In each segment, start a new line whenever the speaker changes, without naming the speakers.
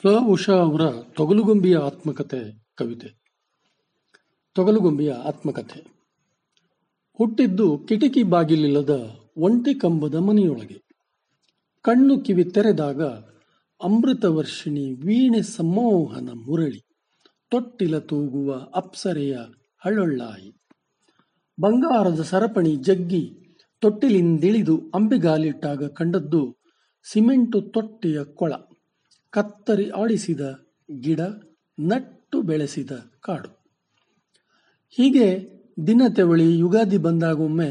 ಸ ಉಷಾ ಅವರ ತೊಗಲುಗೊಂಬಿಯ ಆತ್ಮಕಥೆ ಕವಿತೆ. ತೊಗಲುಗೊಂಬಿಯ ಆತ್ಮಕಥೆ ಹುಟ್ಟಿದ್ದು ಕಿಟಕಿ ಬಾಗಿಲಿಲ್ಲದ ಒಂಟಿ ಕಂಬದ ಮನೆಯೊಳಗೆ. ಕಣ್ಣು ಕಿವಿ ತೆರೆದಾಗ ಅಮೃತವರ್ಷಿಣಿ ವೀಣೆ ಸಮೋಹನ ಮುರಳಿ. ತೊಟ್ಟಿಲ ತೂಗುವ ಅಪ್ಸರೆಯ ಹಳ್ಳೊಳ್ಳಾಯಿ. ಬಂಗಾರದ ಸರಪಣಿ ಜಗ್ಗಿ ತೊಟ್ಟಿಲಿಂದಿಳಿದು ಅಂಬಿಗಾಲಿಟ್ಟಾಗ ಕಂಡದ್ದು ಸಿಮೆಂಟು ತೊಟ್ಟಿಯ ಕೊಳ. ಕತ್ತರಿ ಆಡಿಸಿದ ಗಿಡ ನಟ್ಟು ಬೆಳೆಸಿದ ಕಾಡು. ಹೀಗೆ ದಿನ ತೆವಳಿ ಯುಗಾದಿ ಬಂದಾಗೊಮ್ಮೆ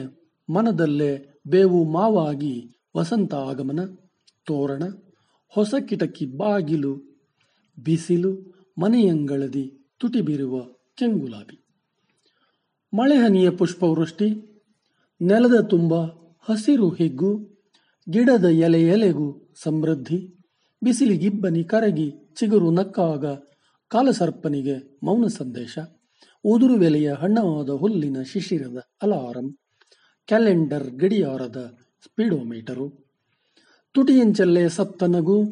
ಮನದಲ್ಲೇ ಬೇವು ಮಾವಾಗಿ ವಸಂತ ಆಗಮನ, ತೋರಣ, ಹೊಸ ಕಿಟಕಿ ಬಾಗಿಲು, ಬಿಸಿಲು, ಮನೆಯಂಗಳದಿ ತುಟಿ ಬೀರುವ ಕೆಂಗುಲಾಬಿ ಮಳೆಹನಿಯ ಪುಷ್ಪವೃಷ್ಟಿ, ನೆಲದ ತುಂಬ ಹಸಿರು ಹಿಗ್ಗು, ಗಿಡದ ಎಲೆ ಎಲೆಗೂ ಸಮೃದ್ಧಿ ಬಿಸಿಲಿಗಿಬ್ಬನಿ ಕರಗಿ ಚಿಗುರು ನಕ್ಕಾಗ ಕಾಲಸರ್ಪನಿಗೆ ಮೌನ ಸಂದೇಶ. ಉದುರುವೆಲೆಯ ಹಣ್ಣವಾದ ಹುಲ್ಲಿನ ಶಿಶಿರದ ಅಲಾರಂ. ಕ್ಯಾಲೆಂಡರ್ ಗಡಿಯಾರದ ಸ್ಪೀಡೋಮೀಟರು. ತುಟಿಯಂಚಲ್ಲೆ ಸತ್ತ ನಗು.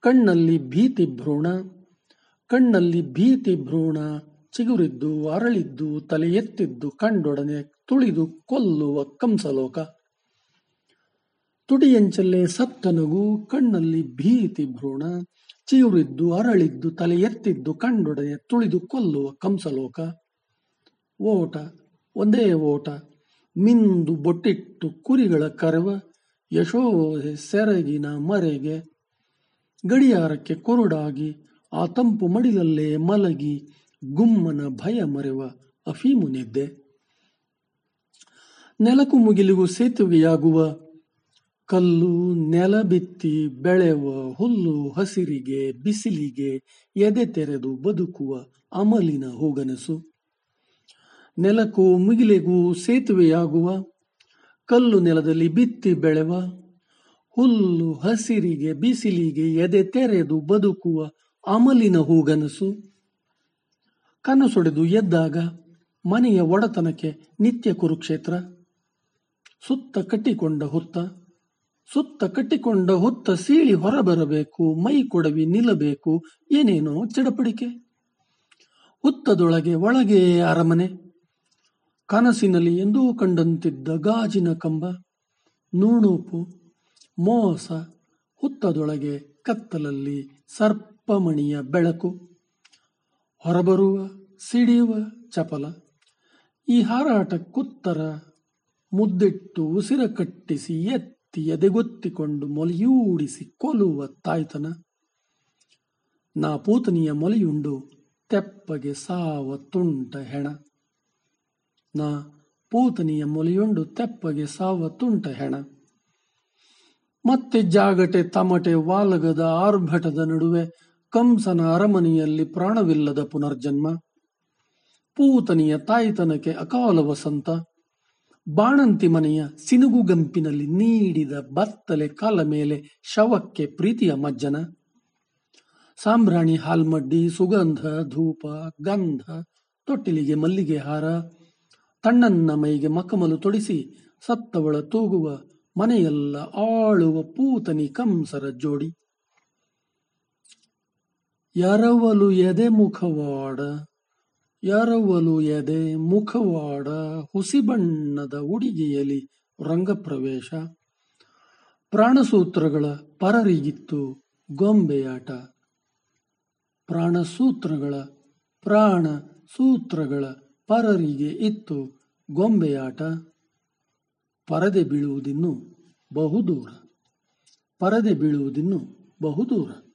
ಕಣ್ಣಲ್ಲಿ ಭೀತಿ ಭ್ರೂಣ. ಕಣ್ಣಲ್ಲಿ ಭೀತಿ ಭ್ರೂಣ. ಚಿಗುರಿದ್ದು ಅರಳಿದ್ದು ತಲೆ ಎತ್ತಿದ್ದು ಕಂಡೊಡನೆ ತುಳಿದು ಕೊಲ್ಲುವ ಕಂಸಲೋಕ. ತುಟಿಯಂಚಲ್ಲೇ ಸತ್ತನಗು ಕಣ್ಣಲ್ಲಿ ಭೀತಿ ಭ್ರೂಣ ಚಿಗುರಿದ್ದು ಅರಳಿದ್ದು ತಲೆ ಎತ್ತಿದ್ದು ಕಂಡೊಡನೆ ತುಳಿದು ಕೊಲ್ಲುವ ಕಂಸಲೋಕ. ಓಟ, ಒಂದೇ ಓಟ, ಮಿಂದು ಬೊಟ್ಟಿಟ್ಟು ಕುರಿಗಳ ಕರವ ಯಶೋಧೆ ಸೆರಗಿನ ಮರೆಗೆ. ಗಡಿಯಾರಕ್ಕೆ ಕೊರುಡಾಗಿ ಆ ತಂಪು ಮಡಿಲಲ್ಲೇ ಮಲಗಿ ಗುಮ್ಮನ ಭಯ ಮರೆವ ಅಫೀಮು ನೆಲಕು ಮುಗಿಲಿಗೂ ಸೇತುವೆಯಾಗುವ ಕಲ್ಲು ನೆಲ ಬಿತ್ತಿ ಬೆಳೆವ ಹುಲ್ಲು ಹಸಿರಿಗೆ ಬಿಸಿಲಿಗೆ ಎದೆ ತೆರೆದು ಬದುಕುವ ಅಮಲಿನ ಹೋಗನಸು. ನೆಲಕ್ಕೂ ಮುಗಿಲೆಗೂ ಸೇತುವೆಯಾಗುವ, ಕಲ್ಲು ನೆಲದಲ್ಲಿ ಬಿತ್ತಿ ಬೆಳೆವ, ಹುಲ್ಲು ಹಸಿರಿಗೆ ಬಿಸಿಲಿಗೆ ಎದೆ ತೆರೆದು ಬದುಕುವ ಅಮಲಿನ ಹೂಗನಸು. ಕನಸೊಡೆದು ಎದ್ದಾಗ ಮನೆಯ ಒಡತನಕ್ಕೆ ನಿತ್ಯ ಕುರುಕ್ಷೇತ್ರ, ಸುತ್ತ ಕಟ್ಟಿಕೊಂಡ ಹುತ್ತ. ಸುತ್ತ ಕಟ್ಟಿಕೊಂಡ ಹುತ್ತ ಸೀಳಿ ಹೊರಬರಬೇಕು, ಮೈ ಕೊಡವಿ ನಿಲ್ಲಬೇಕು, ಏನೇನೋ ಚಡಪಡಿಕೆ. ಹುತ್ತದೊಳಗೆ ಒಳಗೆ ಅರಮನೆ. ಕನಸಿನಲ್ಲಿ ಎಂದೂ ಕಂಡಂತಿದ್ದ ಗಾಜಿನ ಕಂಬ. ನೂಣೂಪು, ಮೋಸ, ಹುತ್ತದೊಳಗೆ ಕತ್ತಲಲ್ಲಿ ಸರ್ಪಮಣಿಯ ಬೆಳಕು. ಹೊರಬರುವ, ಸಿಡಿಯುವ ಚಪಲ. ಈ ಹಾರಾಟಕ್ಕುತ್ತರ ಮುದ್ದಿಟ್ಟು ಉಸಿರ ಕಟ್ಟಿಸಿ ಎತ್ತಿ ಎದೆಗೊತ್ತಿಕೊಂಡು ಮೊಲೆಯೂಡಿಸಿ ಕೊಲುವ ತಾಯ್ತನ. ನಾ ಪೂತನಿಯ ಮೊಲೆಯುಂಡು ತೆಪ್ಪಗೆ ಸಾವ ತುಂಟ ಹೆಣ. ನಾ ಪೂತನಿಯ ಮೊಲೆಯುಂಡು ತೆಪ್ಪಗೆ ಸಾವ ತುಂಟ ಹೆಣ. ಮತ್ತೆ ಜಾಗಟೆ ತಮಟೆ ವಾಲಗದ ಆರ್ಭಟದ ನಡುವೆ ಕಂಸನ ಅರಮನೆಯಲ್ಲಿ ಪ್ರಾಣವಿಲ್ಲದ ಪುನರ್ಜನ್ಮ. ಪೂತನಿಯ ತಾಯ್ತನಕ್ಕೆ ಅಕಾಲ ವಸಂತ. ಬಾಣಂತಿ ಮನೆಯ ಸಿನುಗು ಗಂಪಿನಲ್ಲಿ ನೀಡಿದ ಬತ್ತಲೆ ಕಾಲ ಮೇಲೆ ಶವಕ್ಕೆ ಪ್ರೀತಿಯ ಮಜ್ಜನ. ಸಾಂಬ್ರಾಣಿ ಹಾಲ್ಮಡ್ಡಿ, ಸುಗಂಧ, ಧೂಪ, ಗಂಧ, ತೊಟ್ಟಿಲಿಗೆ ಮಲ್ಲಿಗೆ ಹಾರ, ತಣ್ಣನ್ನ ಮೈಗೆ ಮಕಮಲು ತೊಡಿಸಿ ಸತ್ತವಳ ತೂಗುವ ಮನೆಯೆಲ್ಲ ಆಳುವ ಪೂತನಿ ಕಂಸರ ಜೋಡಿ. ಯರವಲು ಎದೆ ಮುಖವಾಡ ಎರವಲು ಎದೆ ಮುಖವಾಡ ಹುಸಿ ಬಣ್ಣದ ಉಡಿಗೆಯಲಿ ರಂಗಪ್ರವೇಶ. ಪ್ರಾಣಸೂತ್ರಗಳ ಪರರಿಗಿತ್ತು ಗೊಂಬೆಯಾಟ. ಪ್ರಾಣಸೂತ್ರಗಳ ಪ್ರಾಣ ಸೂತ್ರಗಳ ಪರರಿಗೆ ಇತ್ತು ಗೊಂಬೆಯಾಟ. ಪರದೆ ಬೀಳುವುದಿನ್ನು ಬಹುದೂರ. ಪರದೆ ಬೀಳುವುದಿನ್ನು ಬಹುದೂರ.